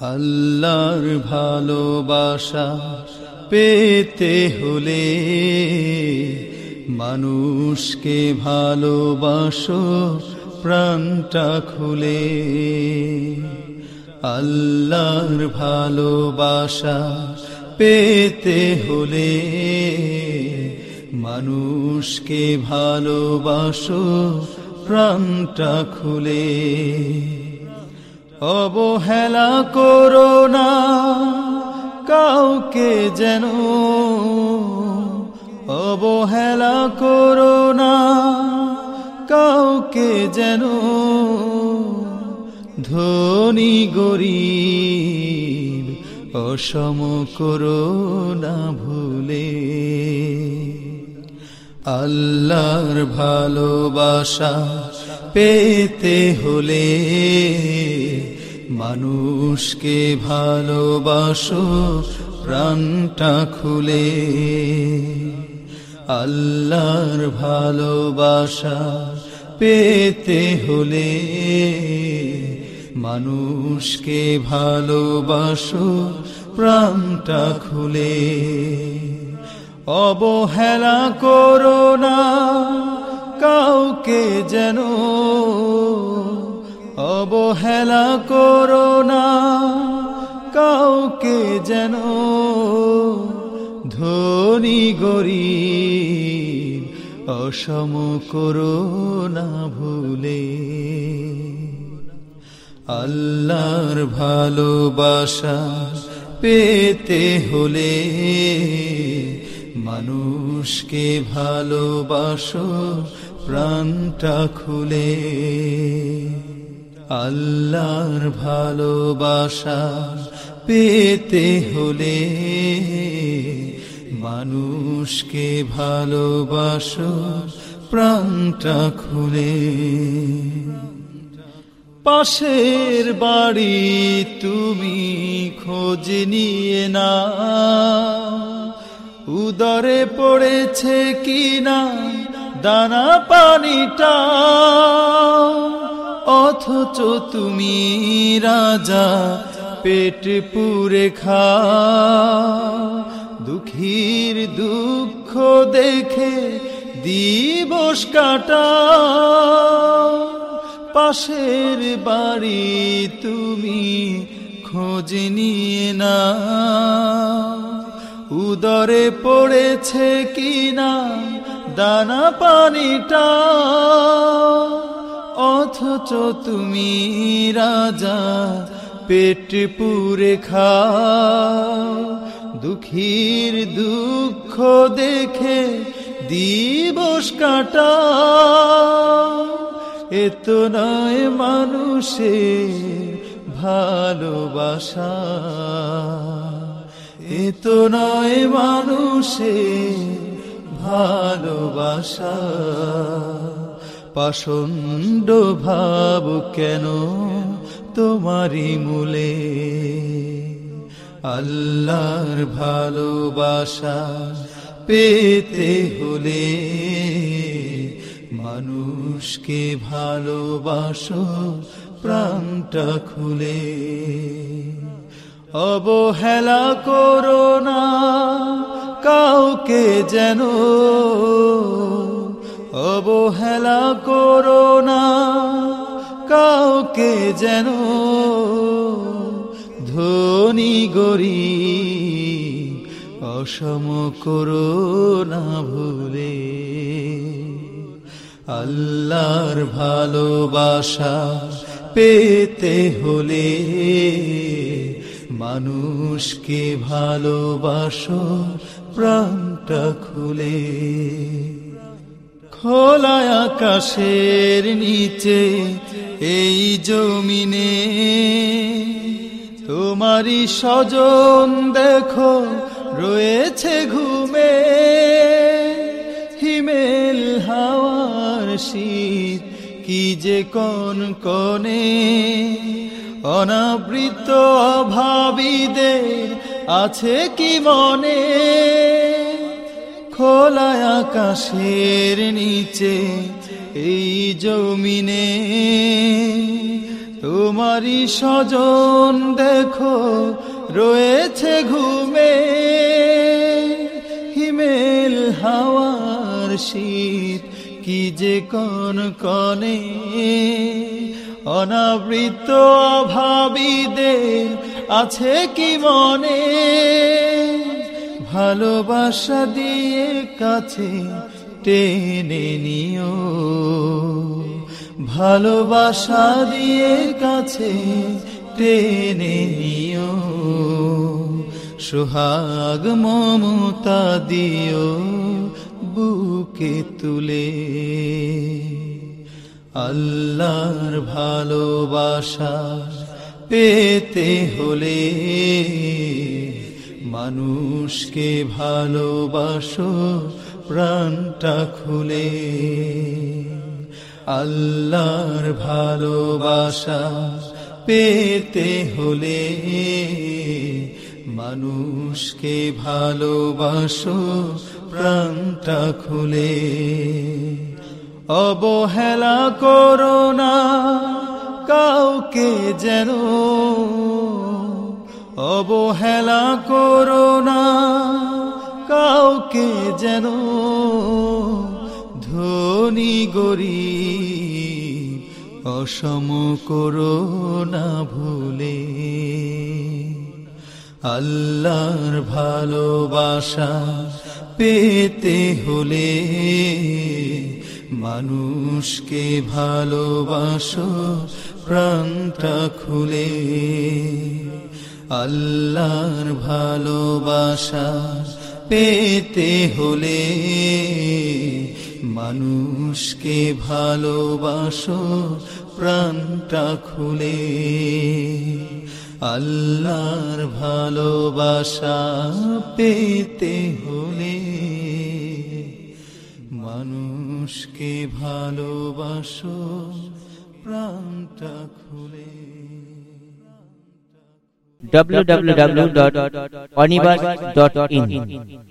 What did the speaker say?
আল্লাহর ভালোবাসা পেতে হলে মানুষকে ভালোবাসো, প্রাণটা খুলে। আল্লাহর ভালোবাসা পেতে হলে মানুষকে ভালোবাসো, প্রাণটা খুলে। অবহেলা করো না, কাউকে যেন। অবহেলা করো না, কাউকে যেন। ধনী, গরিব, অসম করো না ভুলে। আল্লাহর ভালোবাসা পেতে হলে মানুষকে ভালোবাসো, প্রাণটা খুলে। আল্লাহর ভালোবাসা পেতে হলে মানুষকে ভালোবাসো, প্রাণটা খুলে। অবহেলা করো না, কাউকে যেন অবহেলা করো না, কাউকে যেন ধনী, গরিব, অসম করো না ভুলে। আল্লাহর ভালোবাসা পেতে হলে মানুষকে ভালোবাসো, প্রাণটা খুলে। আল্লাহর ভালোবাসা পেতে হলে মানুষকে ভালোবাসো, প্রাণটা খুলে। পাশের বাড়ি তুমি খোঁজ নিয়ে না উদরে পড়েছে কিনা দানা পানিটা। অথচ তুমি রাজা, পেট পুরে খা। দুঃখীর দুঃখ দেখে দিবস কাটা। পাশের বাড়ি তুমি খোঁজ নিয়ে না। উদরে পড়েছে কিনা দানা পানিটা। অথচ তুমি রাজা, পেট পুরে খা দুঃখীর দুঃখ দেখে দিবস কাটা এত নয় মানুষের ভালোবাসা। এত নয় মানুষের ভালোবাসা। পাষণ্ড ভাব কেন তোমারই মূলে? আল্লাহর ভালোবাসা পেতে হলে মানুষকে ভালোবাসো প্রাণটা খুলে। অবহেলা করো না কাউকে যেন। অবহেলা করো না, কাউকে যেন ধনী গরি অসম করো না ভুলে। আল্লাহর ভালোবাসা পেতে হলে মানুষকে ভালোবাসো, প্রাণটা খুলে। খোলা আকাশের নিচে, এই জমিনে। তোমারই স্বজন দেখো, রয়েছে ঘুমে। হিমেল হাওয়ার শীত, কি যে কোন কনে অনাবৃত অভাবীদের আছে কি মনে? খোলা আকাশের নিচে, এই জমিনে তোমারই স্বজন দেখো, রয়েছে ঘুমে হিমেল হাওয়ার শীত, কি যে কন কনে অনাবৃত অভাবীদের আছে কি মনে? ভালোবাসা দিয়ে কাছে টেনে নিও। ভালোবাসা দিয়ে কাছে টেনে নিও। সোহাগ মমতা দিও বুকে তুলে। আল্লাহর ভালোবাসা পেতে হলে মানুষকে ভালোবাসো, প্রাণটা খুলে। আল্লাহর ভালোবাসা পেতে হলে মানুষকে ভালোবাসো, প্রাণটা খুলে। অবহেলা করো না, কাউকে যেন। অবহেলা যেন ধনী গরিব অসম করো না ভুলে। আল্লাহর ভালোবাসা পেতে হলে মানুষকে ভালোবাসো প্রাণটা খুলে। আল্লাহর ভালোবাসা পেতে হলে মানুষকে ভালোবাসো প্রাণটা খুলে। আল্লাহর ভালোবাসা পেতে হলে মানুষকে ভালোবাসো প্রাণটা খুলে। www.onibus.in